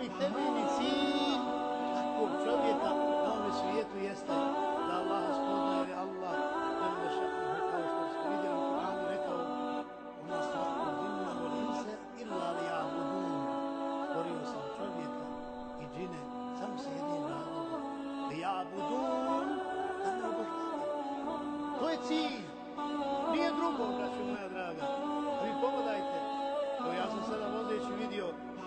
osnovni temeljni cilj takvog čovjeka na ovome svijetu jeste da Allah spoznaje Allah kao što smo vidjeli u Kur'anu rekao Uma stvarku džinna vol inse illa li ja'budun stvorio sam čovjeka i džine samo razlogom li ja'budun da me obožavaju to je cilj nije drugo, braćo moja draga. Vi pogledajte, evo ja sam sada vozeći vidio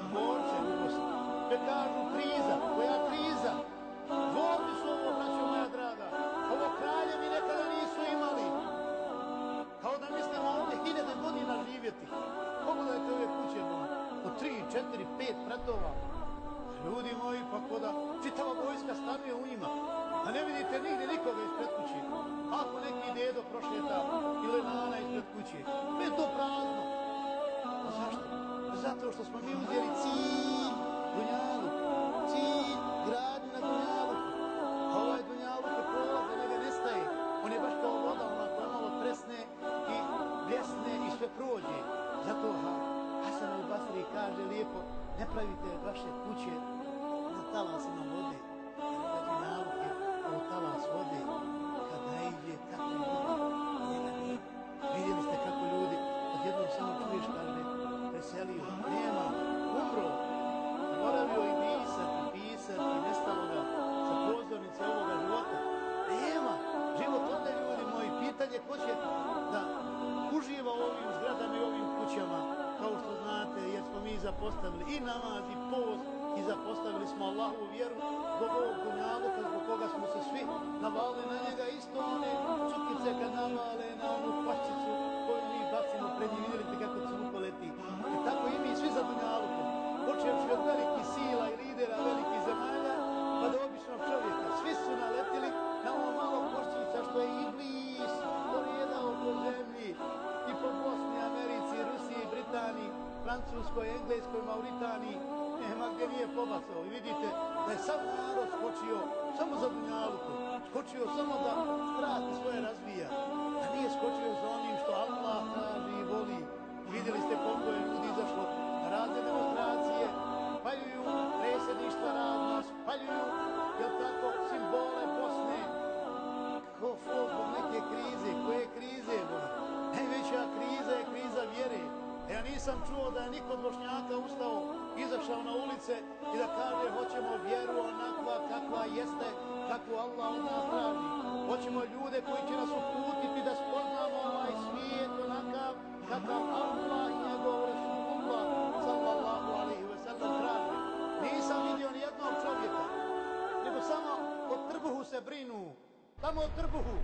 dvorce u Bosni. Te kažu kriza, koja kriza? Dvorci su ovo, braćo moja draga. Ovo kraljevi nekada nisu imali. Kao da mislimo ovdje hiljada godina živjeti. Pogledajte ove kuće. Po tri, četiri, pet pratova. Ljudi moji, pa čitava zapostavili i namaz i post, i zapostavili smo Allahu vjeru zbog ovog dunjaluka, Francuskoj, Engleskoj, Mauritaniji, nema gdje nije pobacao. I vidite da je sam narod skočio samo za dunjaluku, skočio samo nisam čuo da je niko od Bošnjaka ustao, izašao na ulice i da kaže hoćemo vjeru onakva kakva jeste, kakvu Allah od nas traži. Hoćemo ljude koji će nas uputiti da spoznamo ovaj svijet onakav kakav Allah i njegov Rasulullah sallallahu alaihi ve sellem traži. Nisam vidio ni jednog čovjeka, nego samo o trbuhu se brinu. Samo o trbuhu.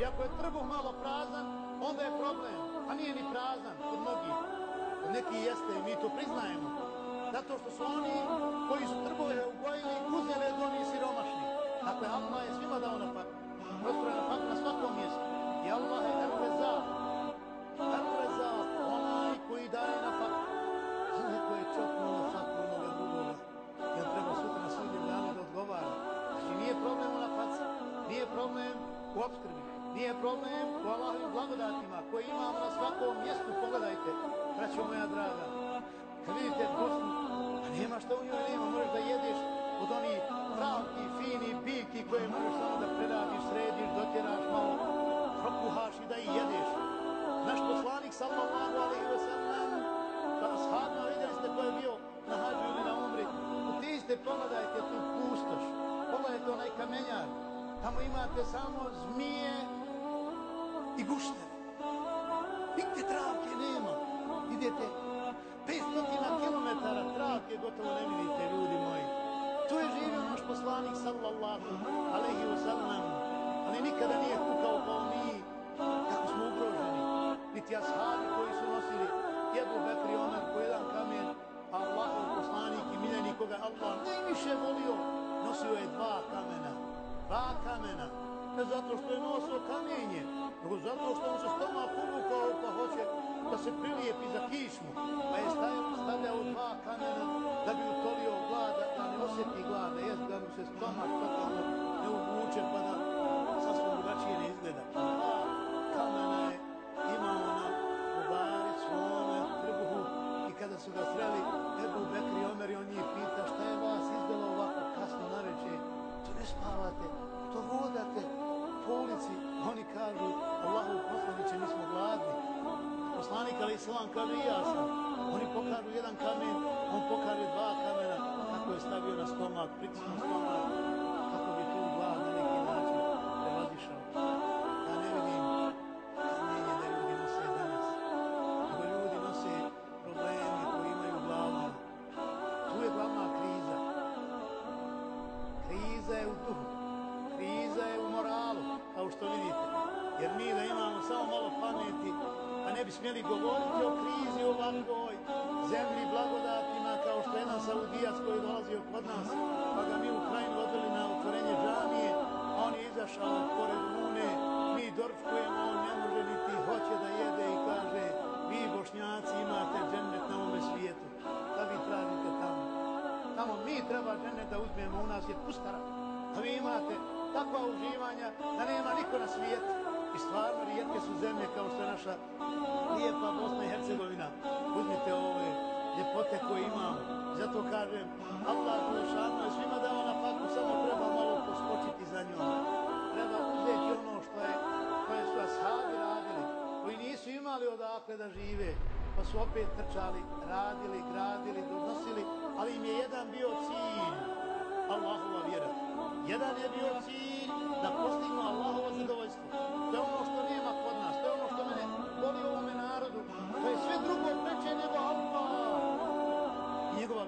I ako je trbuh malo prazan, onda je problem. A nije ni prazan kod mnogih. Neki jeste i mi to priznajemo. Zato što su oni koji su trbuhe ugojili uzeli od onih siromašnih. Dakle, Allah je svima dao na fakt. Prostor na fakt na svakom mjestu. I Allah je Erreza. Erreza, onaj koji daje na. A neko je čopnuo fakt onoga drugoga. Jer treba sutra na sudnjem da odgovara. Znači nije problem na faca. Nije problem u obskrbi. Nije problem u Allahovim blagodatima koje imamo na svakom mjestu. Pogledajte, braćo moja draga. Kad vidite Bosnu, a nema što u njoj nema, možeš da jedeš od onih travki, fini, biljki koje možeš samo da preradiš, središ, dotjeraš malo, prokuhaš i da ih jedeš. Naš poslanik sallallahu alaihi wa sallam, da ashabima vidjeli ste ko je bio na hađu ili na umri, otiđite, pogledajte tu pustoš, pogledajte onaj kamenjar, tamo imate samo zmije i gušteve. Nigde travke. Idete 500 km travke gotovo ne vidite, ljudi moji. Tu je živio naš poslanik sallallahu alaihi wa sallam, ali nikada nije kukao kao mi, kako smo ugroženi. Niti ashabi koji su nosili Ebu Bekri Omer po jedan kamen, a Allahov poslanik i miljenik koga Allah najviše volio, nosio je dva kamena. Dva kamena. Ne zato što je nosio kamenje, nego zato što on se stomak se prilijepi za kišmu, pa je stavljao, dva kamena da bi utolio glada, da ne osjeti glada, jest da mu se stomak totalno ne uvuče pa da sasvim drugačije ne izgleda. Ali Islam kaže i sam. Oni pokažu jedan kamen, on pokaže dva kamena, kako je stavio na stomak, pritisno stomak, smjeli govoriti o krizi ovakvoj zemlji blagodatima, kao što je jedan Saudijac koji je dolazio kod nas, pa ga mi u krajinu odveli na otvorenje džamije, a on je izašao pored lune, mi dorčkujemo, on ne može niti hoće da jede i kaže, vi bošnjaci imate džennet na ovome svijetu, da vi tražite tamo. Tamo mi treba žene da uzmemo, u nas je pustara. A vi imate takva uživanja da nema niko na svijetu. I stvarno rijetke su zemlje kao što je naša lijepa Bosna i Hercegovina. Uzmite ove ljepote koje imamo. Zato kažem, Allah Đelešanu je svima dao na faku, samo treba malo poskočiti za njom. Treba uzeti ono što je, koje su ashabi radili, koji nisu imali odakle da žive, pa su opet trčali, radili, gradili, donosili, ali im je jedan bio cilj, Allahova vjera. Jedan je bio cilj da postignu Allahovo zadovoljstvo. To je ono što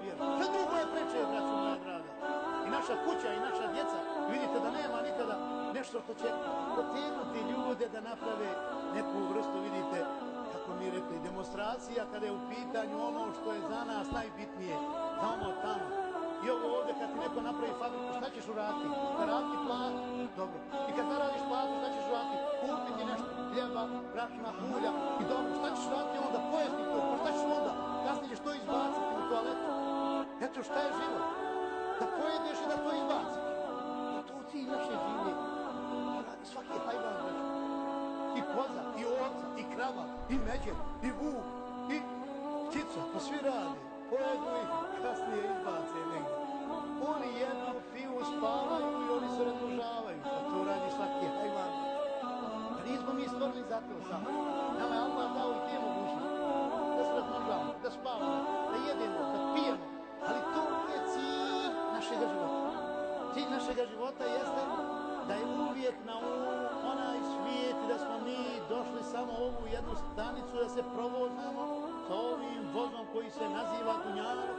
vjera. Sve drugo je preče, braću moja draga. I naša kuća i naša djeca. Vidite da nema nikada nešto što će potegnuti ljude da naprave neku vrstu, vidite, kako mi rekli, demonstracija kada je u pitanju ono što je za nas najbitnije, za ono tamo. I ovo ovdje kad ti neko napravi fabriku, šta ćeš uraditi? Zaraditi platu? Dobro. I kad zaradiš platu, šta ćeš uraditi? Kupiti nešto, hljeba, brašna, ulja i dobro. Šta ćeš uraditi onda? Pojesti to. Pa šta ćeš onda? Kasnije ćeš Eto šta je život? Da pojedeš i da to izbaciš. A to cilj naše življe. To radi svaki hajvan, braću. I koza, i ovca, i krava, i međer, i vuk, i ptica, pa svi rade. Pojedu ih, kasnije izbace negdje. Oni jednu piju, spavaju i oni se razložavaju. Pa to radi svaki hajvan. Pa nismo mi stvorili za to samo. Nama je Allah dao i te mogućnosti. Da se razložavamo, da spavamo, da jedemo, života jeste da je uvijek na onaj svijet da smo mi došli samo ovu jednu stanicu da se provozamo sa ovim vozom koji se naziva Dunjalo